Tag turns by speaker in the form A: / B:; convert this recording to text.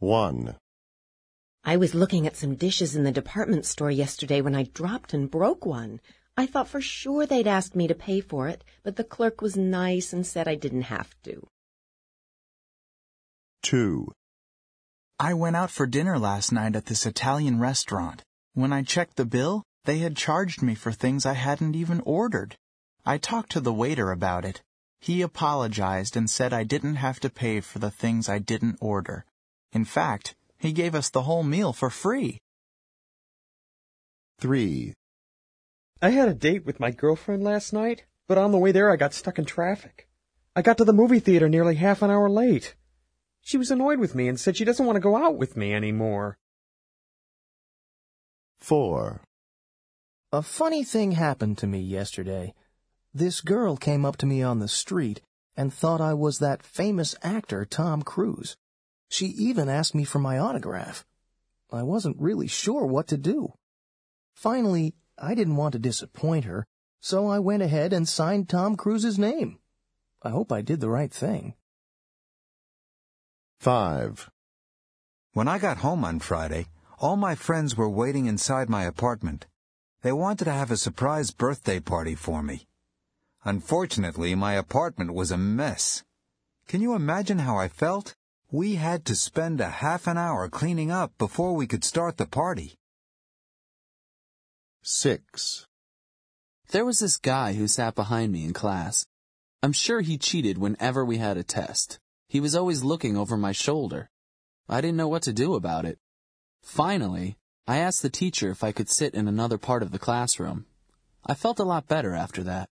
A: 1.
B: I was looking at some dishes in the department store yesterday when I dropped and broke one. I thought for sure they'd ask me to pay for it, but the clerk was nice and said I didn't have to.
A: 2.
C: I went out for dinner last night at this Italian restaurant. When I checked the bill, they had charged me for things I hadn't even ordered. I talked to the waiter about it. He apologized and said I didn't have to pay for the things I didn't order. In fact, he gave us the whole meal for free.
A: 3.
D: I had a date with my girlfriend last night, but on the way there I got stuck in traffic. I got to the movie theater nearly half an hour late. She was annoyed with me and said she doesn't want to go out with me anymore.
A: 4.
E: A funny thing happened to me yesterday. This girl came up to me on the street and thought I was that famous actor Tom Cruise. She even asked me for my autograph. I wasn't really sure what to do. Finally, I didn't want to disappoint her, so I went ahead and signed Tom Cruise's name. I hope I did the right thing.
A: 5.
F: When I got home on Friday, all my friends were waiting inside my apartment. They wanted to have a surprise birthday party for me. Unfortunately, my apartment was a mess. Can you imagine how I felt? We had to spend a half an hour cleaning up before we could start the party.
A: 6.
G: There was this guy who sat behind me in class. I'm sure he cheated whenever we had a test. He was always looking over my shoulder. I didn't know what to do about it. Finally, I asked the teacher if I could sit in another part of the classroom. I felt a lot better after that.